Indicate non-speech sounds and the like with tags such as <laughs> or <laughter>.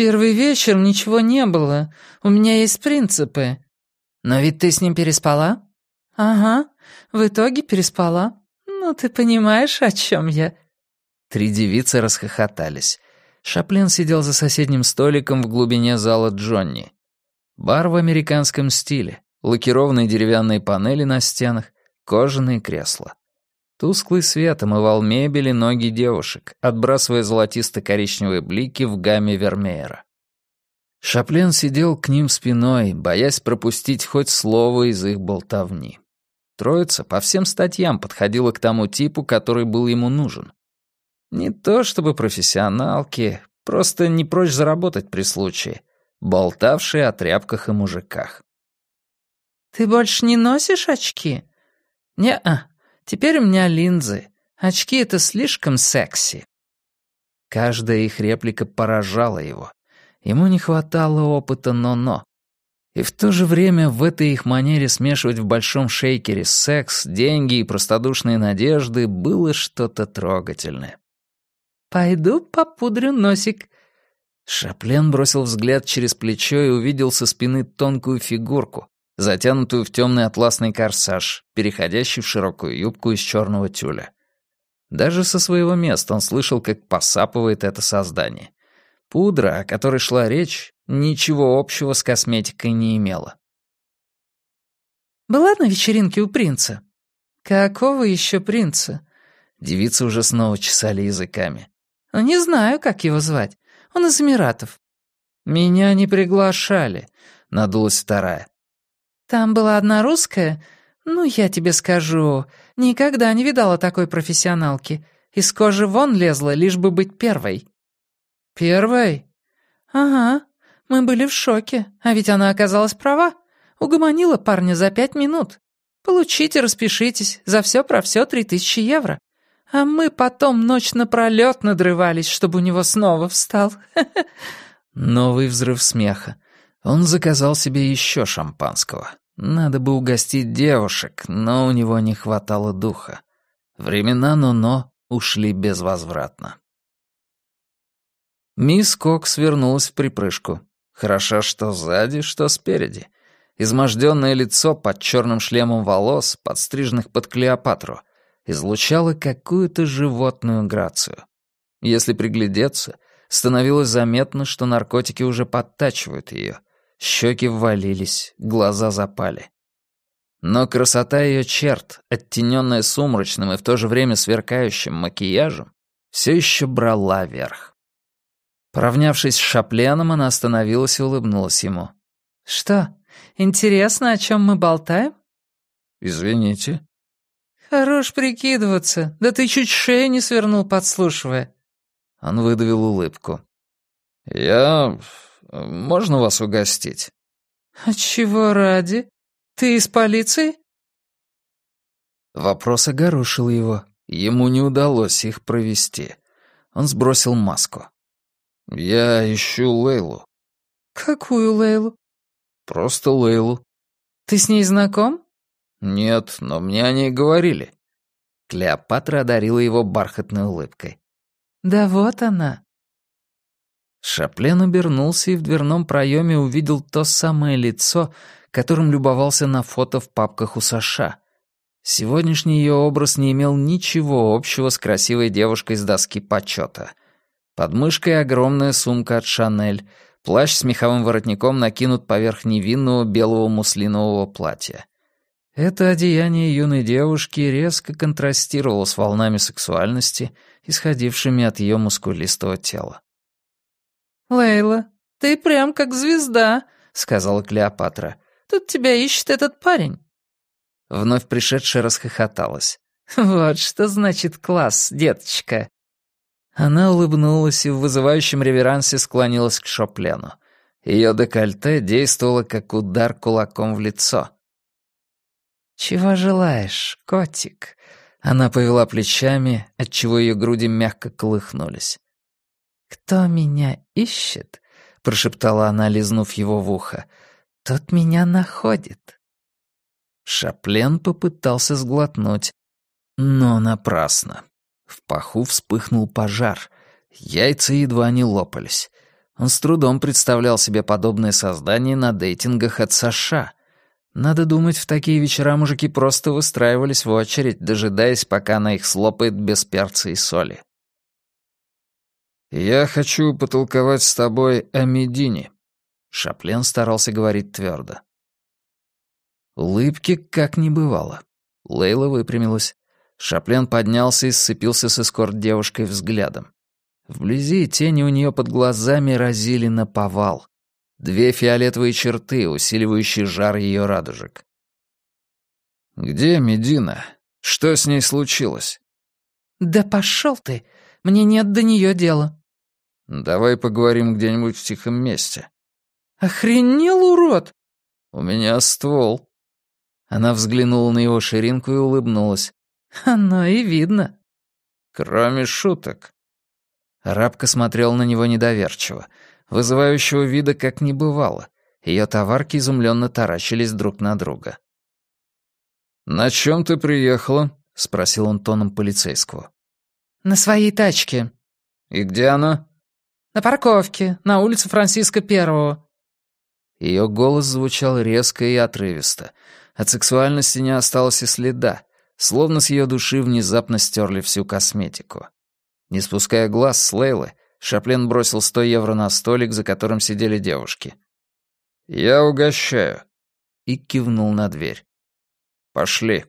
первый вечер ничего не было. У меня есть принципы». «Но ведь ты с ним переспала?» «Ага, в итоге переспала. Ну, ты понимаешь, о чем я?» Три девицы расхохотались. Шаплин сидел за соседним столиком в глубине зала Джонни. Бар в американском стиле, лакированные деревянные панели на стенах, кожаные кресла. Тусклый свет омывал мебель и ноги девушек, отбрасывая золотисто-коричневые блики в гамме Вермеера. Шаплен сидел к ним спиной, боясь пропустить хоть слово из их болтовни. Троица по всем статьям подходила к тому типу, который был ему нужен. Не то чтобы профессионалки, просто не прочь заработать при случае, болтавшие о тряпках и мужиках. «Ты больше не носишь очки?» «Не-а, теперь у меня линзы. Очки — это слишком секси». Каждая их реплика поражала его. Ему не хватало опыта но-но. И в то же время в этой их манере смешивать в большом шейкере секс, деньги и простодушные надежды было что-то трогательное. «Пойду попудрю носик». Шаплен бросил взгляд через плечо и увидел со спины тонкую фигурку, затянутую в темный атласный корсаж, переходящий в широкую юбку из черного тюля. Даже со своего места он слышал, как посапывает это создание. Пудра, о которой шла речь, ничего общего с косметикой не имела. «Была на вечеринке у принца?» «Какого еще принца?» Девицы уже снова чесали языками. Ну, «Не знаю, как его звать. Он из Эмиратов». «Меня не приглашали», — надулась вторая. «Там была одна русская. Ну, я тебе скажу, никогда не видала такой профессионалки. Из кожи вон лезла, лишь бы быть первой». «Первой?» «Ага. Мы были в шоке. А ведь она оказалась права. Угомонила парня за пять минут. Получите, распишитесь. За все про все три тысячи евро. А мы потом ночь напролёт надрывались, чтобы у него снова встал. <laughs> Новый взрыв смеха. Он заказал себе еще шампанского. Надо бы угостить девушек, но у него не хватало духа. Времена но-но ушли безвозвратно. Мисс Кокс вернулась в припрыжку. Хорошо, что сзади, что спереди. Изможденное лицо под черным шлемом волос, подстриженных под Клеопатру — излучала какую-то животную грацию. Если приглядеться, становилось заметно, что наркотики уже подтачивают ее. Щеки ввалились, глаза запали. Но красота ее черт, оттененная сумрачным и в то же время сверкающим макияжем, все еще брала верх. Поравнявшись с Шапленом, она остановилась и улыбнулась ему. «Что, интересно, о чем мы болтаем?» «Извините». «Хорош прикидываться. Да ты чуть шею не свернул, подслушивая». Он выдавил улыбку. «Я... Можно вас угостить?» «А чего ради? Ты из полиции?» Вопрос огорошил его. Ему не удалось их провести. Он сбросил маску. «Я ищу Лейлу». «Какую Лейлу?» «Просто Лейлу». «Ты с ней знаком?» «Нет, но мне о ней говорили». Клеопатра одарила его бархатной улыбкой. «Да вот она». Шаплен обернулся и в дверном проеме увидел то самое лицо, которым любовался на фото в папках у Саша. Сегодняшний ее образ не имел ничего общего с красивой девушкой с доски почета. Под мышкой огромная сумка от Шанель, плащ с меховым воротником накинут поверх невинного белого муслинового платья. Это одеяние юной девушки резко контрастировало с волнами сексуальности, исходившими от ее мускулистого тела. «Лейла, ты прям как звезда», — сказала Клеопатра. «Тут тебя ищет этот парень». Вновь пришедшая расхохоталась. «Вот что значит класс, деточка». Она улыбнулась и в вызывающем реверансе склонилась к Шоплену. Ее декольте действовало как удар кулаком в лицо. «Чего желаешь, котик?» Она повела плечами, отчего ее груди мягко колыхнулись. «Кто меня ищет?» — прошептала она, лизнув его в ухо. «Тот меня находит». Шаплен попытался сглотнуть, но напрасно. В паху вспыхнул пожар. Яйца едва не лопались. Он с трудом представлял себе подобное создание на дейтингах от США. Надо думать, в такие вечера мужики просто выстраивались в очередь, дожидаясь, пока она их слопает без перца и соли. «Я хочу потолковать с тобой о Медине», — Шаплен старался говорить твердо. Улыбки как не бывало. Лейла выпрямилась. Шаплен поднялся и сцепился с эскорт-девушкой взглядом. Вблизи тени у нее под глазами разили на повал. Две фиолетовые черты, усиливающие жар ее радужек. «Где Медина? Что с ней случилось?» «Да пошел ты! Мне нет до нее дела». «Давай поговорим где-нибудь в тихом месте». «Охренел, урод!» «У меня ствол». Она взглянула на его ширинку и улыбнулась. «Оно и видно». «Кроме шуток». Рабка смотрел на него недоверчиво, вызывающего вида как не бывало. Ее товарки изумленно таращились друг на друга. «На чем ты приехала?» — спросил он тоном полицейского. «На своей тачке». «И где она?» «На парковке, на улице Франциска Первого». Ее голос звучал резко и отрывисто. От сексуальности не осталось и следа, словно с ее души внезапно стерли всю косметику. Не спуская глаз с Лейлы, Шаплен бросил сто евро на столик, за которым сидели девушки. «Я угощаю», и кивнул на дверь. «Пошли».